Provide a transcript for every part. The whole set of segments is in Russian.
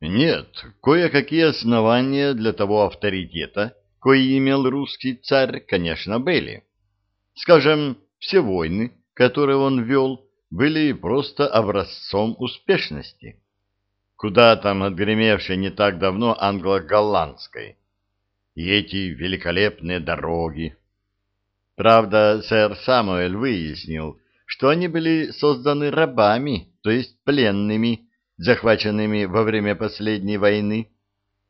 Нет, кое-какие основания для того авторитета, кои имел русский царь, конечно, были. Скажем, все войны, которые он вел, были просто образцом успешности. Куда там отгремевшей не так давно англо-голландской. И эти великолепные дороги. Правда, сэр Самуэль выяснил, что они были созданы рабами, то есть пленными, захваченными во время последней войны.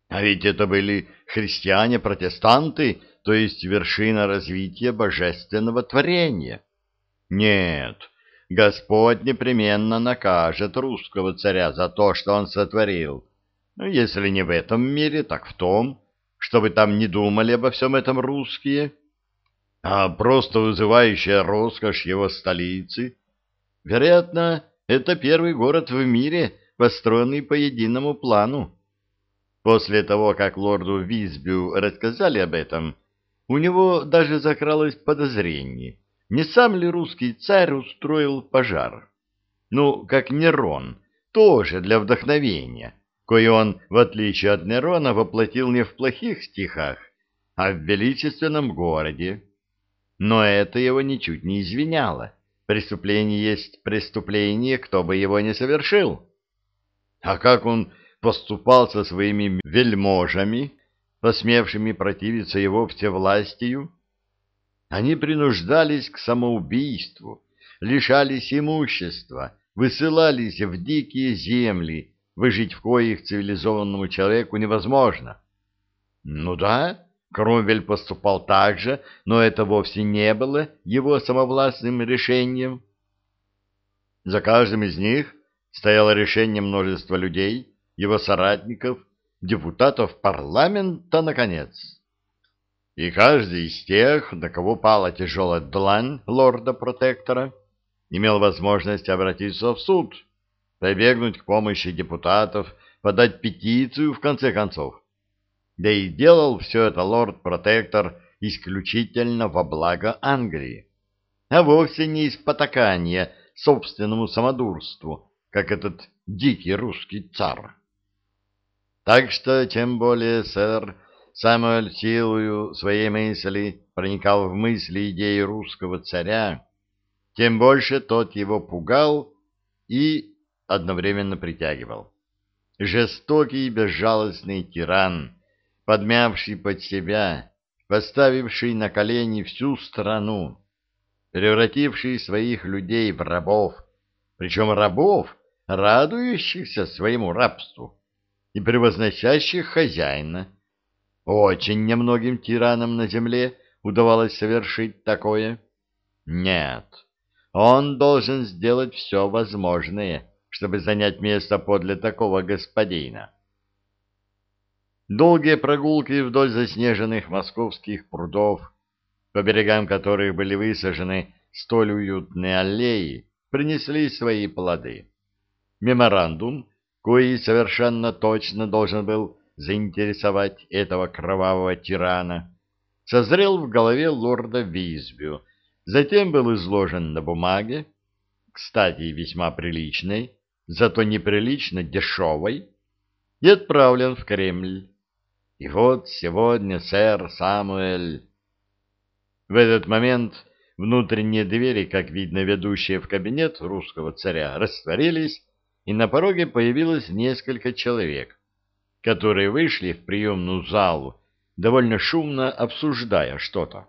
А ведь это были христиане-протестанты, то есть вершина развития божественного творения. Нет, Господь непременно накажет русского царя за то, что он сотворил. Ну, если не в этом мире, так в том, чтобы там не думали обо всем этом русские, а просто вызывающая роскошь его столицы. Вероятно, это первый город в мире, построенный по единому плану. После того, как лорду Визбю рассказали об этом, у него даже закралось подозрение, не сам ли русский царь устроил пожар. Ну, как Нерон, тоже для вдохновения, кое он, в отличие от Нерона, воплотил не в плохих стихах, а в величественном городе. Но это его ничуть не извиняло. Преступление есть преступление, кто бы его не совершил. А как он поступал со своими вельможами, посмевшими противиться его всевластию? Они принуждались к самоубийству, лишались имущества, высылались в дикие земли, выжить в коих цивилизованному человеку невозможно. Ну да, Кромвель поступал так же, но это вовсе не было его самовластным решением. За каждым из них стояло решение множества людей, его соратников, депутатов парламента, наконец. И каждый из тех, на кого пала тяжелая длань лорда-протектора, имел возможность обратиться в суд, прибегнуть к помощи депутатов, подать петицию, в конце концов. Да и делал все это лорд-протектор исключительно во благо Англии, а вовсе не из потакания собственному самодурству, как этот дикий русский царь. Так что, тем более, сэр, Самуэль силою своей мысли проникал в мысли идеи русского царя, тем больше тот его пугал и одновременно притягивал. Жестокий и безжалостный тиран, подмявший под себя, поставивший на колени всю страну, превративший своих людей в рабов, причем рабов, радующихся своему рабству и превозносящих хозяина, очень немногим тиранам на земле удавалось совершить такое. Нет, он должен сделать все возможное, чтобы занять место подле такого господина. Долгие прогулки вдоль заснеженных московских прудов, по берегам которых были высажены столь уютные аллеи, принесли свои плоды. Меморандум, кои совершенно точно должен был заинтересовать этого кровавого тирана, созрел в голове лорда Визбю, затем был изложен на бумаге, кстати, весьма приличной, зато неприлично дешевой, и отправлен в Кремль. И вот сегодня сэр Самуэль... В этот момент внутренние двери, как видно, ведущие в кабинет русского царя, растворились, и на пороге появилось несколько человек которые вышли в приемную залу, довольно шумно обсуждая что-то.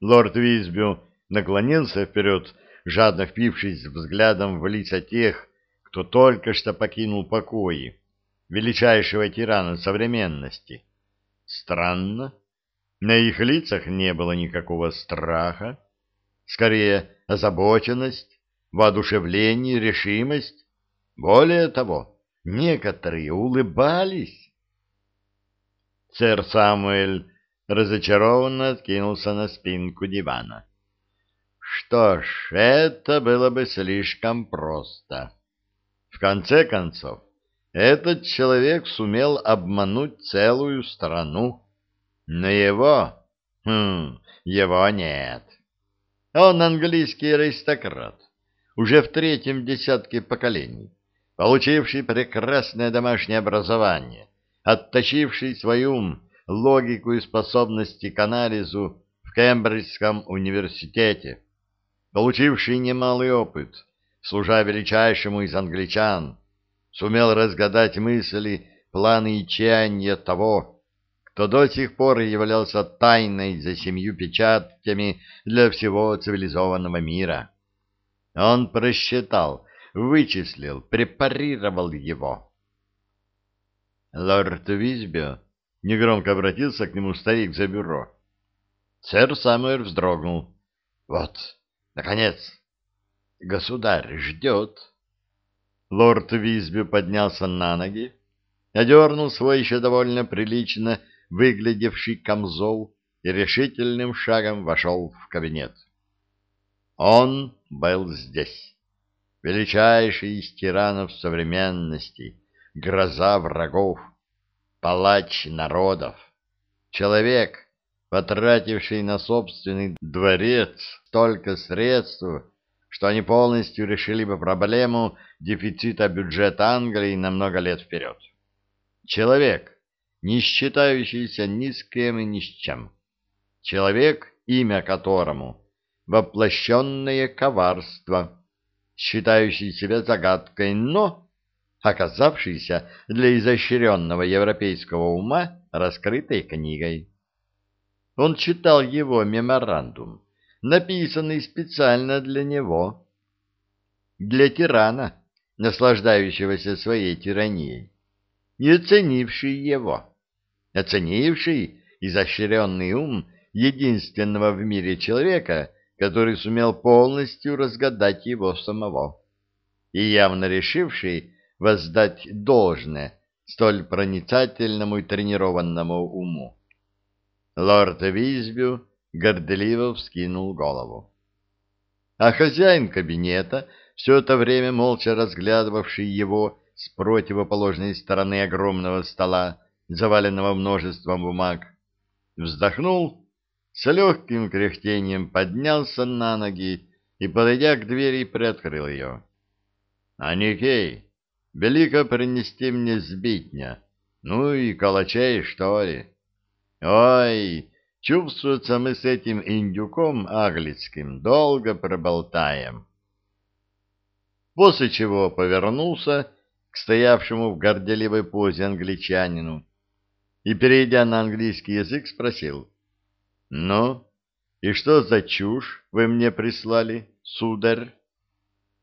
Лорд Визбю наклонился вперед, жадно впившись взглядом в лица тех, кто только что покинул покои, величайшего тирана современности. Странно, на их лицах не было никакого страха, скорее озабоченность, воодушевление, решимость. Более того, Некоторые улыбались. Сэр Самуэль разочарованно откинулся на спинку дивана. Что ж, это было бы слишком просто. В конце концов, этот человек сумел обмануть целую страну, но его... Хм, его нет. Он английский аристократ, уже в третьем десятке поколений получивший прекрасное домашнее образование, отточивший свой ум, логику и способности к анализу в Кембриджском университете, получивший немалый опыт, служа величайшему из англичан, сумел разгадать мысли, планы и чаяния того, кто до сих пор являлся тайной за семью печатками для всего цивилизованного мира. Он просчитал, вычислил, препарировал его. Лорд Визбио негромко обратился к нему старик за бюро. Сэр Самуэр вздрогнул. Вот, наконец, государь ждет. Лорд Визби поднялся на ноги, одернул свой еще довольно прилично выглядевший камзол и решительным шагом вошел в кабинет. Он был здесь, величайший из тиранов современности, гроза врагов, палач народов, человек, потративший на собственный дворец столько средств, что они полностью решили бы проблему дефицита бюджета Англии на много лет вперед. Человек, не считающийся ни с кем и ни с чем. Человек, имя которому — воплощенное коварство, считающий себя загадкой, но оказавшийся для изощренного европейского ума раскрытой книгой. Он читал его меморандум, написанный специально для него, для тирана, наслаждающегося своей тиранией, не оценивший его, оценивший изощренный ум единственного в мире человека, который сумел полностью разгадать его самого, и явно решивший воздать должное столь проницательному и тренированному уму. Лорд Визбю горделиво вскинул голову. А хозяин кабинета, все это время молча разглядывавший его с противоположной стороны огромного стола, заваленного множеством бумаг, вздохнул, с легким кряхтением поднялся на ноги и, подойдя к двери, приоткрыл ее. — Аникей, велико принести мне сбитня, ну и калачей, что ли? Ой, чувствуется, мы с этим индюком аглицким долго проболтаем. После чего повернулся к стоявшему в горделивой позе англичанину и, перейдя на английский язык, спросил, «Ну, и что за чушь вы мне прислали, сударь?»